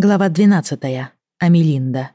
Глава 12. Амелинда.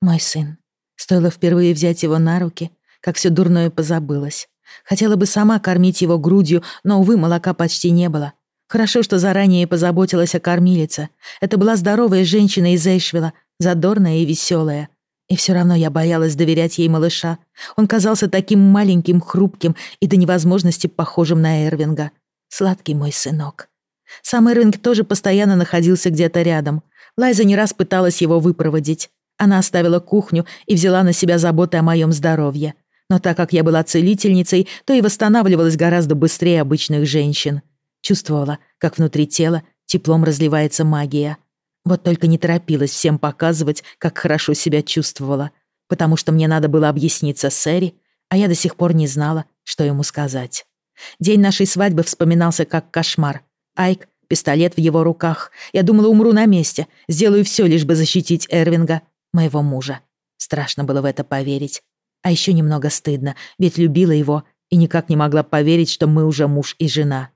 Мой сын. Стоило впервые взять его на руки, как все дурное позабылось. Хотела бы сама кормить его грудью, но, увы, молока почти не было. Хорошо, что заранее позаботилась о кормилице. Это была здоровая женщина из Эйшвилла, задорная и веселая. И все равно я боялась доверять ей малыша. Он казался таким маленьким, хрупким и до невозможности похожим на Эрвинга. Сладкий мой сынок. Сам Эрвинг тоже постоянно находился где-то рядом. Лайза не раз пыталась его выпроводить. Она оставила кухню и взяла на себя заботы о моем здоровье. Но так как я была целительницей, то и восстанавливалась гораздо быстрее обычных женщин. Чувствовала, как внутри тела теплом разливается магия. Вот только не торопилась всем показывать, как хорошо себя чувствовала, потому что мне надо было объясниться с Эри, а я до сих пор не знала, что ему сказать. День нашей свадьбы вспоминался как кошмар, Айк, пистолет в его руках. Я думала, умру на месте. Сделаю все, лишь бы защитить Эрвинга, моего мужа. Страшно было в это поверить. А еще немного стыдно, ведь любила его и никак не могла поверить, что мы уже муж и жена.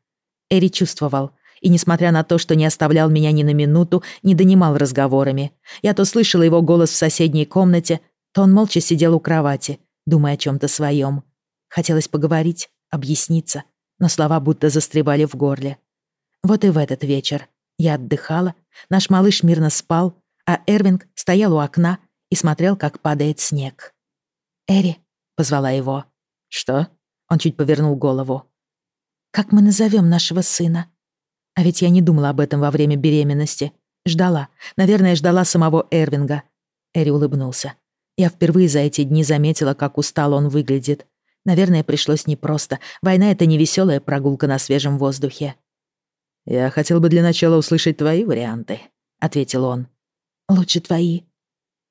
Эри чувствовал, и, несмотря на то, что не оставлял меня ни на минуту, не донимал разговорами. Я то слышала его голос в соседней комнате, то он молча сидел у кровати, думая о чем то своем. Хотелось поговорить, объясниться, но слова будто застревали в горле. Вот и в этот вечер я отдыхала, наш малыш мирно спал, а Эрвинг стоял у окна и смотрел, как падает снег. «Эри», — позвала его. «Что?» — он чуть повернул голову. «Как мы назовем нашего сына?» А ведь я не думала об этом во время беременности. Ждала. Наверное, ждала самого Эрвинга. Эри улыбнулся. Я впервые за эти дни заметила, как устал он выглядит. Наверное, пришлось непросто. Война — это не веселая прогулка на свежем воздухе. «Я хотел бы для начала услышать твои варианты», — ответил он. «Лучше твои».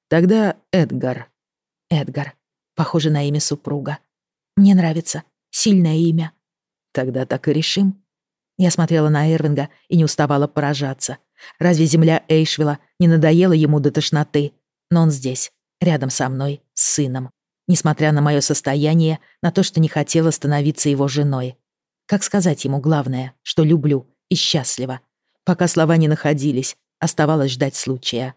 «Тогда Эдгар». «Эдгар. Похоже на имя супруга. Мне нравится. Сильное имя». «Тогда так и решим». Я смотрела на Эрвинга и не уставала поражаться. Разве земля Эйшвилла не надоела ему до тошноты? Но он здесь, рядом со мной, с сыном. Несмотря на мое состояние, на то, что не хотела становиться его женой. Как сказать ему главное, что люблю — и счастлива. Пока слова не находились, оставалось ждать случая.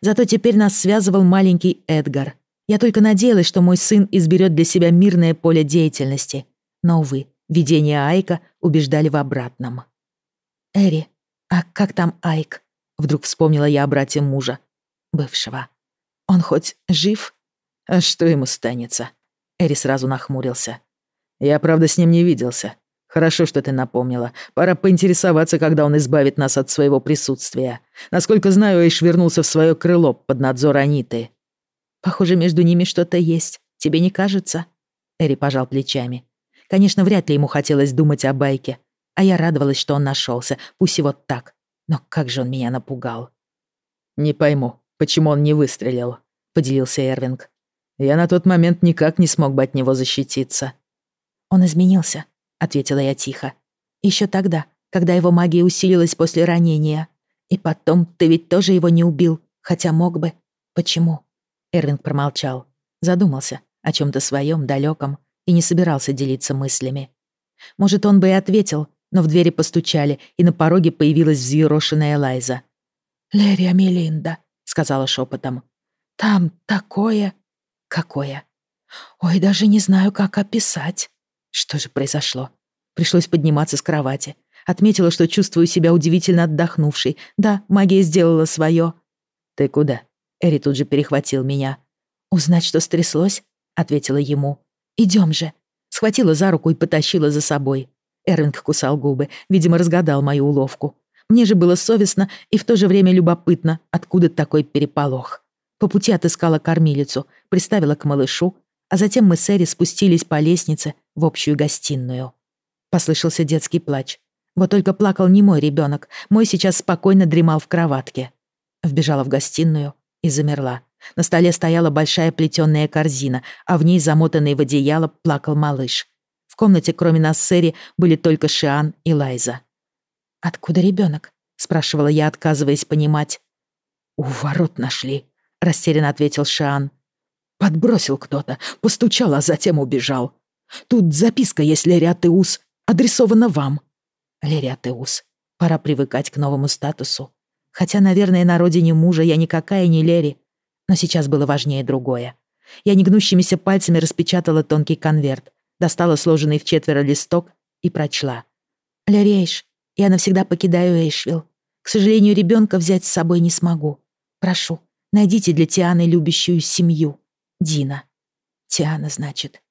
Зато теперь нас связывал маленький Эдгар. Я только надеялась, что мой сын изберет для себя мирное поле деятельности. Но, увы, видения Айка убеждали в обратном. «Эри, а как там Айк?» Вдруг вспомнила я о брате мужа, бывшего. «Он хоть жив?» «А что ему станется?» Эри сразу нахмурился. «Я, правда, с ним не виделся. Хорошо, что ты напомнила. Пора поинтересоваться, когда он избавит нас от своего присутствия. Насколько знаю, Эйш вернулся в свое крыло под надзор Аниты. Похоже, между ними что-то есть. Тебе не кажется? Эри пожал плечами. Конечно, вряд ли ему хотелось думать о байке. А я радовалась, что он нашелся, пусть и вот так. Но как же он меня напугал. «Не пойму, почему он не выстрелил», — поделился Эрвинг. «Я на тот момент никак не смог бы от него защититься». Он изменился, ответила я тихо. Еще тогда, когда его магия усилилась после ранения. И потом ты ведь тоже его не убил, хотя мог бы. Почему? Эрвинг промолчал, задумался о чем то своем далеком и не собирался делиться мыслями. Может, он бы и ответил, но в двери постучали, и на пороге появилась взъерошенная Лайза. «Лерия Мелинда», — сказала шепотом. «Там такое...» «Какое?» «Ой, даже не знаю, как описать». Что же произошло? Пришлось подниматься с кровати. Отметила, что чувствую себя удивительно отдохнувшей. Да, магия сделала свое. «Ты куда?» Эри тут же перехватил меня. «Узнать, что стряслось?» — ответила ему. «Идем же». Схватила за руку и потащила за собой. Эрвинг кусал губы, видимо, разгадал мою уловку. Мне же было совестно и в то же время любопытно, откуда такой переполох. По пути отыскала кормилицу, приставила к малышу, а затем мы с Эри спустились по лестнице в общую гостиную. Послышался детский плач. Вот только плакал не мой ребенок, мой сейчас спокойно дремал в кроватке. Вбежала в гостиную и замерла. На столе стояла большая плетёная корзина, а в ней, замотанный в одеяло, плакал малыш. В комнате, кроме нас с Эри, были только Шиан и Лайза. «Откуда ребенок? спрашивала я, отказываясь понимать. «У ворот нашли», — растерянно ответил Шиан. «Подбросил кто-то, постучал, а затем убежал. Тут записка есть, Лериатеус, адресована вам. Лериатеус. Пора привыкать к новому статусу. Хотя, наверное, на родине мужа я никакая не Лери. Но сейчас было важнее другое. Я негнущимися пальцами распечатала тонкий конверт, достала сложенный в четверо листок и прочла. «Лери Эйш, я навсегда покидаю Эйшвилл. К сожалению, ребенка взять с собой не смогу. Прошу, найдите для Тианы любящую семью. Дина». Тиана, значит.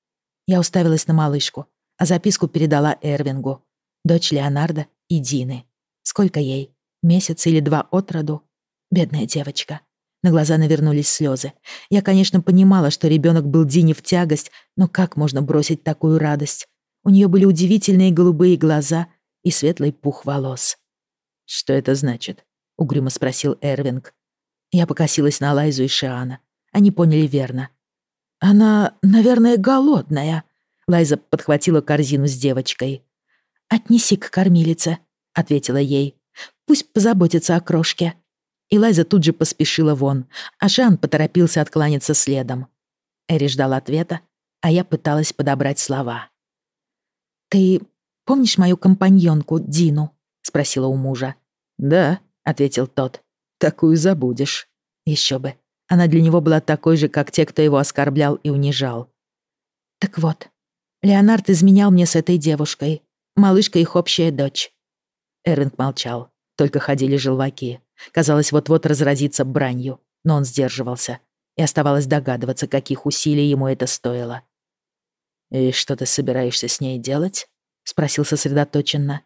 Я уставилась на малышку, а записку передала Эрвингу. Дочь Леонардо и Дины. Сколько ей? Месяц или два от роду? Бедная девочка. На глаза навернулись слезы. Я, конечно, понимала, что ребенок был Дине в тягость, но как можно бросить такую радость? У нее были удивительные голубые глаза и светлый пух волос. «Что это значит?» — угрюмо спросил Эрвинг. Я покосилась на Лайзу и Шиана. Они поняли верно. «Она, наверное, голодная», — Лайза подхватила корзину с девочкой. «Отнеси к кормилице», — ответила ей. «Пусть позаботится о крошке». И Лайза тут же поспешила вон, а Шан поторопился откланяться следом. Эри ждал ответа, а я пыталась подобрать слова. «Ты помнишь мою компаньонку Дину?» — спросила у мужа. «Да», — ответил тот. «Такую забудешь». Еще бы. Она для него была такой же, как те, кто его оскорблял и унижал. «Так вот, Леонард изменял мне с этой девушкой. Малышка их общая дочь». Эринг молчал. Только ходили желваки. Казалось, вот-вот разразится бранью, но он сдерживался. И оставалось догадываться, каких усилий ему это стоило. «И что ты собираешься с ней делать?» — спросил сосредоточенно.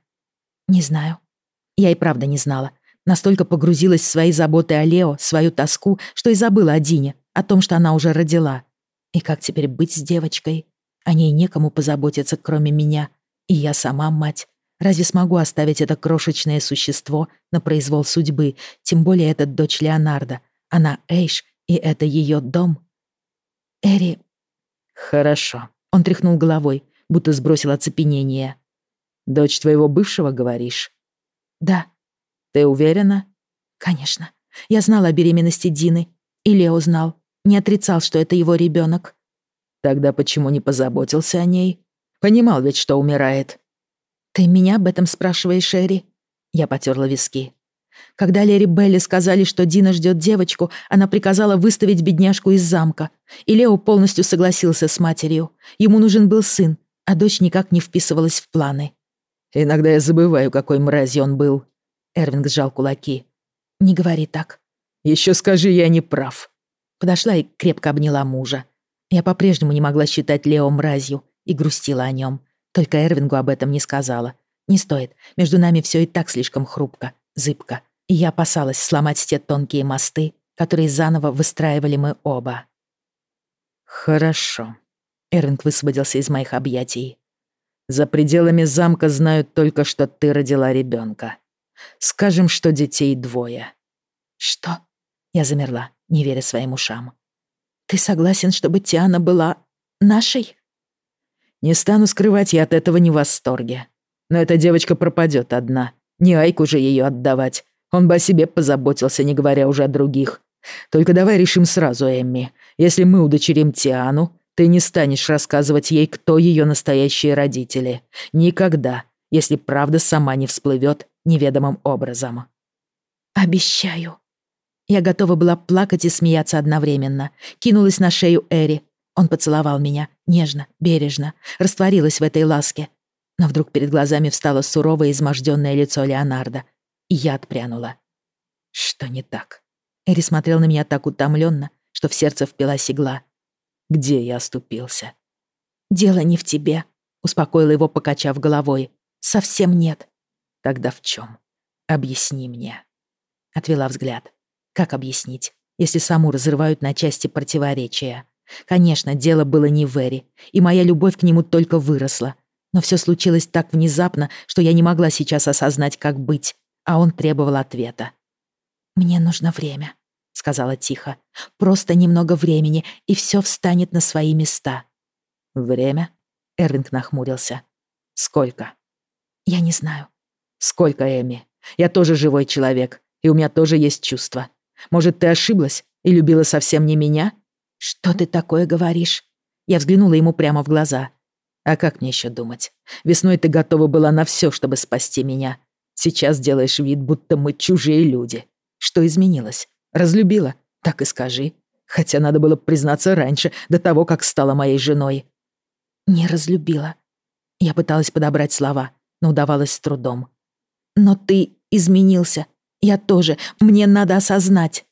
«Не знаю». Я и правда не знала. Настолько погрузилась в свои заботы о Лео, свою тоску, что и забыла о Дине, о том, что она уже родила. И как теперь быть с девочкой? О ней некому позаботиться, кроме меня. И я сама мать. Разве смогу оставить это крошечное существо на произвол судьбы, тем более это дочь Леонардо. Она Эйш, и это ее дом. Эри... Хорошо. Он тряхнул головой, будто сбросил оцепенение. «Дочь твоего бывшего, говоришь?» «Да». «Ты уверена?» «Конечно. Я знала о беременности Дины. И Лео знал. Не отрицал, что это его ребенок. «Тогда почему не позаботился о ней? Понимал ведь, что умирает». «Ты меня об этом спрашиваешь, Эри?» Я потерла виски. Когда Лери Белли сказали, что Дина ждет девочку, она приказала выставить бедняжку из замка. И Лео полностью согласился с матерью. Ему нужен был сын, а дочь никак не вписывалась в планы. «Иногда я забываю, какой мразью он был». Эрвинг сжал кулаки. «Не говори так». «Еще скажи, я не прав». Подошла и крепко обняла мужа. Я по-прежнему не могла считать Лео мразью и грустила о нем. Только Эрвингу об этом не сказала. Не стоит, между нами все и так слишком хрупко, зыбко. И я опасалась сломать те тонкие мосты, которые заново выстраивали мы оба. «Хорошо», — Эрвинг высвободился из моих объятий. За пределами замка знают только, что ты родила ребенка. Скажем, что детей двое». «Что?» Я замерла, не веря своим ушам. «Ты согласен, чтобы Тиана была нашей?» «Не стану скрывать, я от этого не в восторге. Но эта девочка пропадет одна. Не Айку же ее отдавать. Он бы о себе позаботился, не говоря уже о других. Только давай решим сразу, Эмми. Если мы удочерим Тиану, ты не станешь рассказывать ей, кто ее настоящие родители. Никогда, если правда сама не всплывет неведомым образом. Обещаю. Я готова была плакать и смеяться одновременно. Кинулась на шею Эри. Он поцеловал меня, нежно, бережно, растворилась в этой ласке. Но вдруг перед глазами встало суровое изможденное лицо Леонардо, и я отпрянула. Что не так? Эри смотрел на меня так утомленно, что в сердце впилась игла. Где я оступился? «Дело не в тебе», — успокоила его, покачав головой. «Совсем нет». «Тогда в чем? Объясни мне». Отвела взгляд. Как объяснить, если саму разрывают на части противоречия? Конечно, дело было не в Эри, и моя любовь к нему только выросла. Но все случилось так внезапно, что я не могла сейчас осознать, как быть, а он требовал ответа. «Мне нужно время», сказала тихо. «Просто немного времени, и все встанет на свои места». «Время?» — Эрвинг нахмурился. «Сколько?» «Я не знаю». «Сколько, Эми? Я тоже живой человек, и у меня тоже есть чувства. Может, ты ошиблась и любила совсем не меня?» «Что ты такое говоришь?» Я взглянула ему прямо в глаза. «А как мне еще думать? Весной ты готова была на все, чтобы спасти меня. Сейчас делаешь вид, будто мы чужие люди. Что изменилось? Разлюбила? Так и скажи. Хотя надо было признаться раньше, до того, как стала моей женой. Не разлюбила. Я пыталась подобрать слова, но удавалось с трудом. Но ты изменился. Я тоже. Мне надо осознать.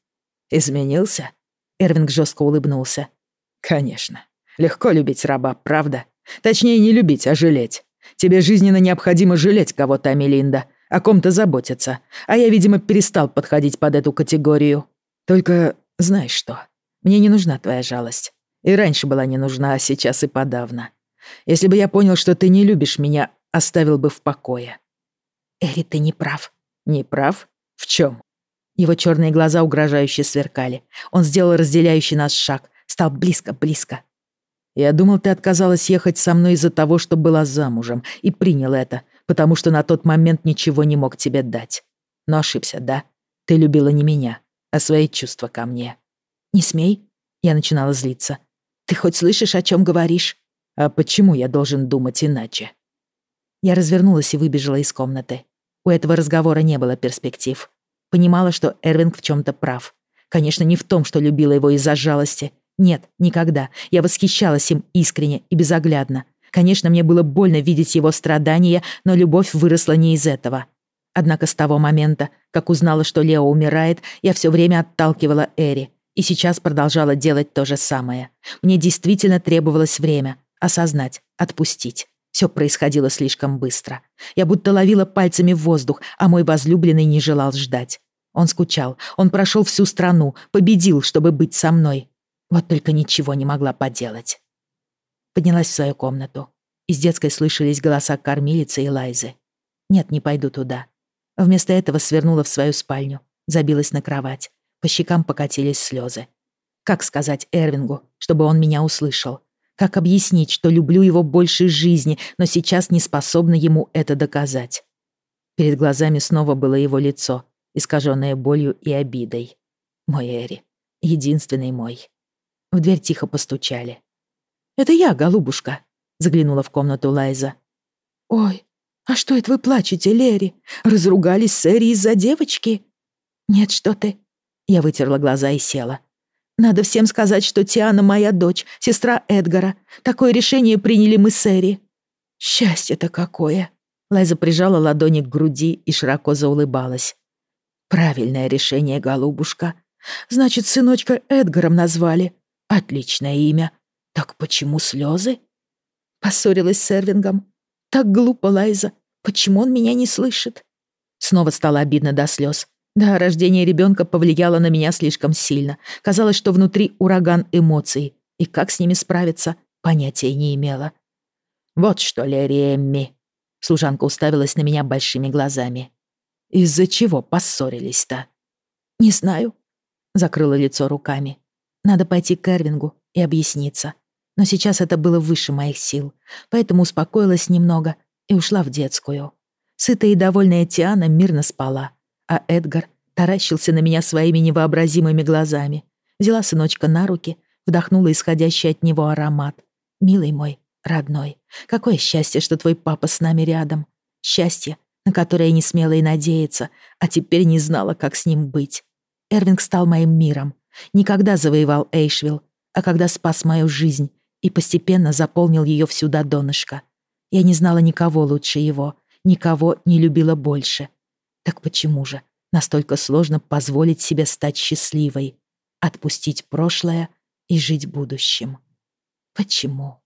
Изменился? Эрвинг жестко улыбнулся. Конечно. Легко любить раба, правда? Точнее, не любить, а жалеть. Тебе жизненно необходимо жалеть кого-то, Амелинда, о ком-то заботиться. А я, видимо, перестал подходить под эту категорию. Только знаешь что? Мне не нужна твоя жалость. И раньше была не нужна, а сейчас и подавно. Если бы я понял, что ты не любишь меня, оставил бы в покое. Эри, ты не прав. Не прав? В чем? Его черные глаза угрожающе сверкали. Он сделал разделяющий нас шаг, стал близко-близко. Я думал, ты отказалась ехать со мной из-за того, что была замужем, и принял это, потому что на тот момент ничего не мог тебе дать. Но ошибся, да? Ты любила не меня, а свои чувства ко мне. «Не смей», — я начинала злиться. «Ты хоть слышишь, о чем говоришь?» «А почему я должен думать иначе?» Я развернулась и выбежала из комнаты. У этого разговора не было перспектив. Понимала, что Эрвинг в чем то прав. Конечно, не в том, что любила его из-за жалости. Нет, никогда. Я восхищалась им искренне и безоглядно. Конечно, мне было больно видеть его страдания, но любовь выросла не из этого. Однако с того момента, как узнала, что Лео умирает, я все время отталкивала Эри, и сейчас продолжала делать то же самое. Мне действительно требовалось время осознать, отпустить. Все происходило слишком быстро. Я будто ловила пальцами в воздух, а мой возлюбленный не желал ждать. Он скучал, он прошел всю страну, победил, чтобы быть со мной. Вот только ничего не могла поделать. Поднялась в свою комнату. Из детской слышались голоса кормилицы и Лайзы. Нет, не пойду туда. Вместо этого свернула в свою спальню, забилась на кровать. По щекам покатились слезы. Как сказать Эрвингу, чтобы он меня услышал? Как объяснить, что люблю его больше жизни, но сейчас не способна ему это доказать? Перед глазами снова было его лицо, искаженное болью и обидой. Мой Эри. Единственный мой. В дверь тихо постучали. «Это я, голубушка», — заглянула в комнату Лайза. «Ой, а что это вы плачете, Лерри? Разругались с Эри из-за девочки?» «Нет, что ты. Я вытерла глаза и села. «Надо всем сказать, что Тиана моя дочь, сестра Эдгара. Такое решение приняли мы с Эри». «Счастье-то какое!» Лайза прижала ладони к груди и широко заулыбалась. «Правильное решение, голубушка. Значит, сыночка Эдгаром назвали. Отличное имя. Так почему слезы?» Поссорилась с Эрвингом. «Так глупо, Лайза. Почему он меня не слышит?» Снова стало обидно до слез. Да, рождение ребенка повлияло на меня слишком сильно. Казалось, что внутри ураган эмоций. И как с ними справиться, понятия не имела. «Вот что ли, Ремми?» Служанка уставилась на меня большими глазами. «Из-за чего поссорились-то?» «Не знаю», — закрыла лицо руками. «Надо пойти к Эрвингу и объясниться. Но сейчас это было выше моих сил, поэтому успокоилась немного и ушла в детскую. Сытая и довольная Тиана мирно спала, а Эдгар таращился на меня своими невообразимыми глазами. Взяла сыночка на руки, вдохнула исходящий от него аромат. «Милый мой, родной, какое счастье, что твой папа с нами рядом. Счастье, на которое не смела и надеяться, а теперь не знала, как с ним быть. Эрвинг стал моим миром. Никогда завоевал Эйшвилл, а когда спас мою жизнь и постепенно заполнил ее всю до донышка. Я не знала никого лучше его, никого не любила больше. Так почему же настолько сложно позволить себе стать счастливой, отпустить прошлое и жить будущим? Почему?